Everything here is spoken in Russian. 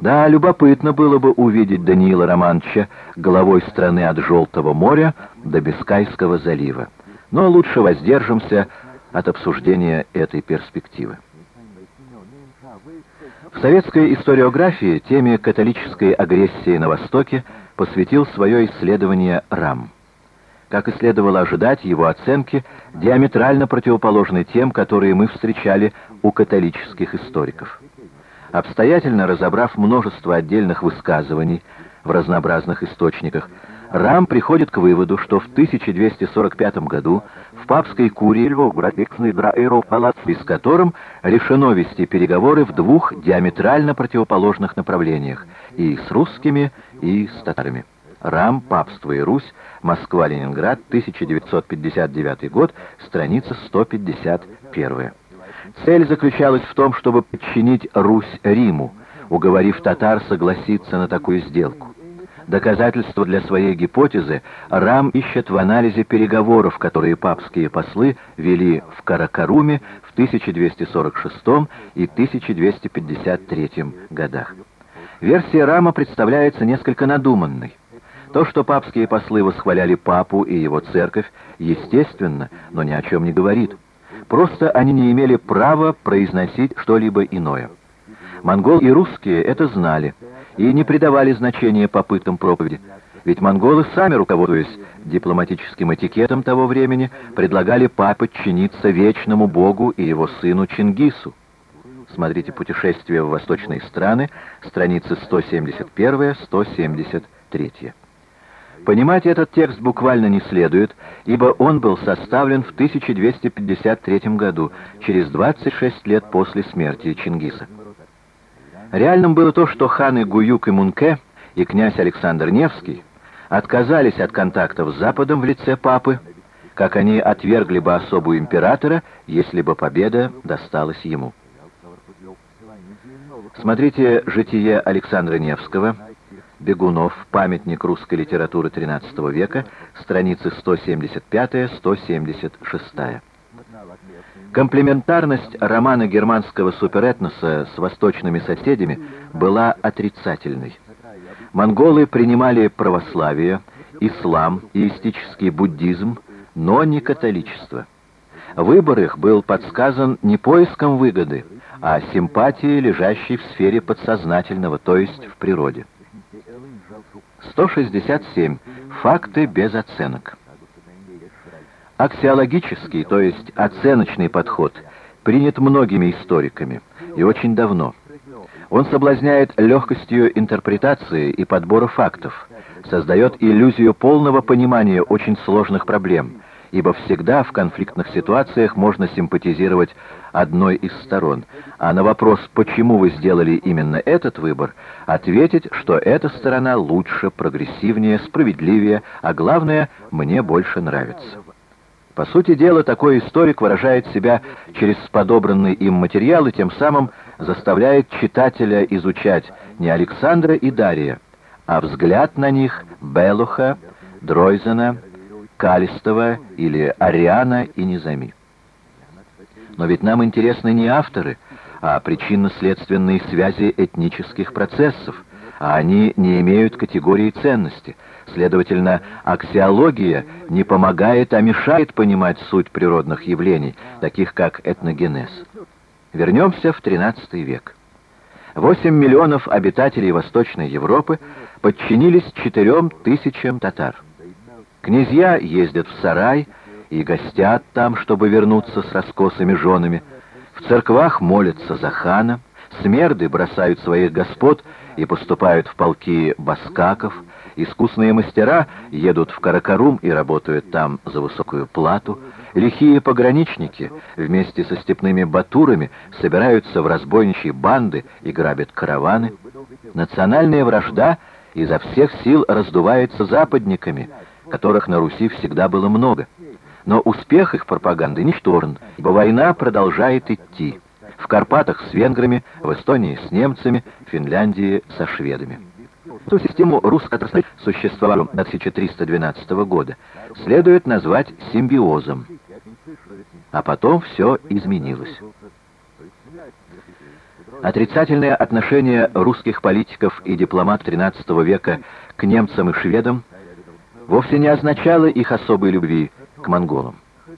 Да, любопытно было бы увидеть Даниила Романовича головой страны от Желтого моря до Бискайского залива. Но лучше воздержимся от обсуждения этой перспективы. В советской историографии теме католической агрессии на Востоке посвятил свое исследование РАМ. Как и следовало ожидать, его оценки диаметрально противоположны тем, которые мы встречали у католических историков. Обстоятельно разобрав множество отдельных высказываний в разнообразных источниках, Рам приходит к выводу, что в 1245 году в папской курии с которым решено вести переговоры в двух диаметрально противоположных направлениях и с русскими, и с татарами. Рам, Папство и Русь, Москва-Ленинград, 1959 год, страница 151. Цель заключалась в том, чтобы подчинить Русь Риму, уговорив татар согласиться на такую сделку. Доказательства для своей гипотезы Рам ищет в анализе переговоров, которые папские послы вели в Каракаруме в 1246 и 1253 годах. Версия Рама представляется несколько надуманной. То, что папские послы восхваляли папу и его церковь, естественно, но ни о чем не говорит. Просто они не имели права произносить что-либо иное. Монгол и русские это знали и не придавали значения попыткам проповеди. Ведь монголы сами, руководствуясь дипломатическим этикетом того времени, предлагали папе подчиниться вечному богу и его сыну Чингису. Смотрите «Путешествие в восточные страны», страницы 171-173. Понимать этот текст буквально не следует, ибо он был составлен в 1253 году, через 26 лет после смерти Чингиса. Реальным было то, что ханы Гуюк и Мунке и князь Александр Невский отказались от контактов с Западом в лице папы, как они отвергли бы особу императора, если бы победа досталась ему. Смотрите «Житие Александра Невского», Бегунов, памятник русской литературы XIII века, страницы 175-176. Комплементарность романа германского суперэтноса с восточными соседями была отрицательной. Монголы принимали православие, ислам, иистический буддизм, но не католичество. Выбор их был подсказан не поиском выгоды, а симпатией, лежащей в сфере подсознательного, то есть в природе. 167. Факты без оценок. Аксиологический, то есть оценочный подход, принят многими историками, и очень давно. Он соблазняет легкостью интерпретации и подбора фактов, создает иллюзию полного понимания очень сложных проблем, ибо всегда в конфликтных ситуациях можно симпатизировать одной из сторон, а на вопрос, почему вы сделали именно этот выбор, ответить, что эта сторона лучше, прогрессивнее, справедливее, а главное, мне больше нравится. По сути дела, такой историк выражает себя через подобранный им материал и тем самым заставляет читателя изучать не Александра и Дария, а взгляд на них Белуха, Дройзена, Калистова или Ариана и Низами. Но ведь нам интересны не авторы, а причинно-следственные связи этнических процессов, а они не имеют категории ценности. Следовательно, аксиология не помогает, а мешает понимать суть природных явлений, таких как этногенез. Вернемся в XIII век. 8 миллионов обитателей Восточной Европы подчинились 4 тысячам татар. Князья ездят в сарай, и гостят там, чтобы вернуться с раскосыми женами. В церквах молятся за хана, смерды бросают своих господ и поступают в полки баскаков, искусные мастера едут в Каракарум и работают там за высокую плату, лихие пограничники вместе со степными батурами собираются в разбойничьи банды и грабят караваны. Национальная вражда изо всех сил раздувается западниками, которых на Руси всегда было много. Но успех их пропаганды ничтожен, ибо война продолжает идти. В Карпатах с венграми, в Эстонии с немцами, в Финляндии со шведами. Эту систему русской существовавшую до 1312 года, следует назвать симбиозом. А потом все изменилось. Отрицательное отношение русских политиков и дипломат XIII века к немцам и шведам вовсе не означало их особой любви к монголам.